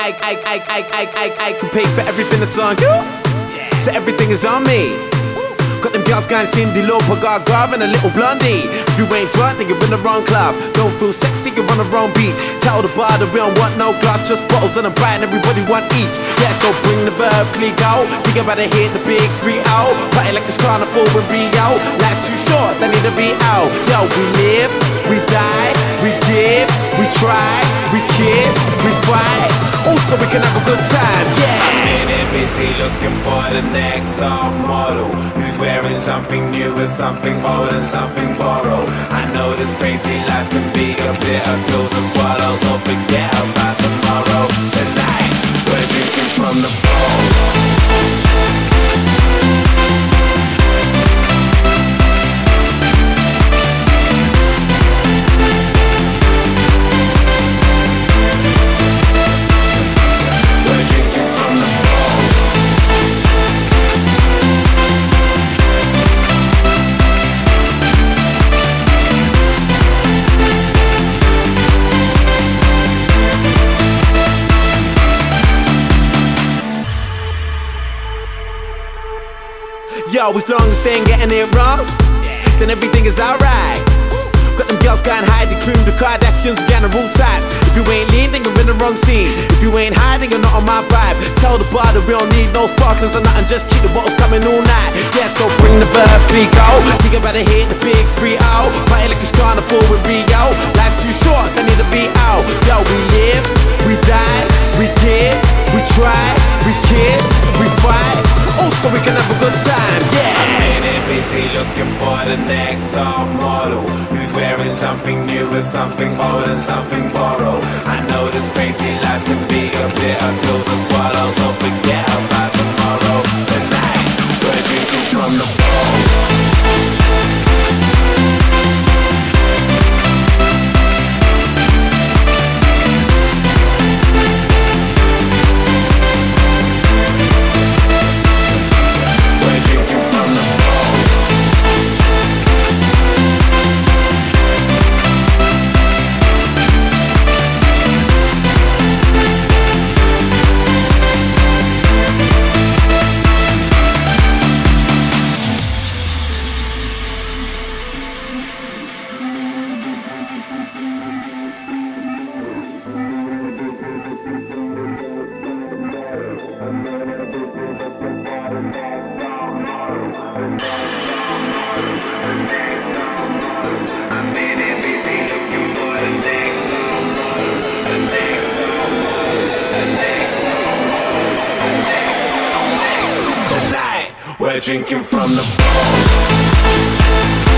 I, I, I, I, I, I, I can pay for everything that's on you. So everything is on me. Got them girls going Cyndi Lauper, got Garv and a little blondie. If you ain't drunk, then you're in the wrong club. Don't feel sexy, you're on the wrong beach. Tell the bar that we don't want no glass, just bottles and a brand, everybody want each. Yeah, so bring the verb, click out. Think about to hit the big three out. Party like it's carnival in Rio. Life's too short, they need to be out. Yo, we live, we die, we give, we try, we kiss, we fight. Also, we can have a good time, yeah. Minute busy looking for the next top model Who's wearing something new and something old and something borrowed I know this crazy life Yo, as long as they ain't getting it wrong, then everything is alright. Got them girls going hide the cream, the Kardashians, we got the rule ties. If you ain't then you're in the wrong scene. If you ain't hiding, you're not on my vibe. Tell the bar that we don't need no sparklers or nothing, just keep the bottles coming all night. Yeah, so bring the verb, click out. Think about to hit the big three out. Party like it's carnival the next top model Who's wearing something new and something old and something borrowed. I know this crazy life can be a bitter pill to swallow So forget about drinking from the bottle.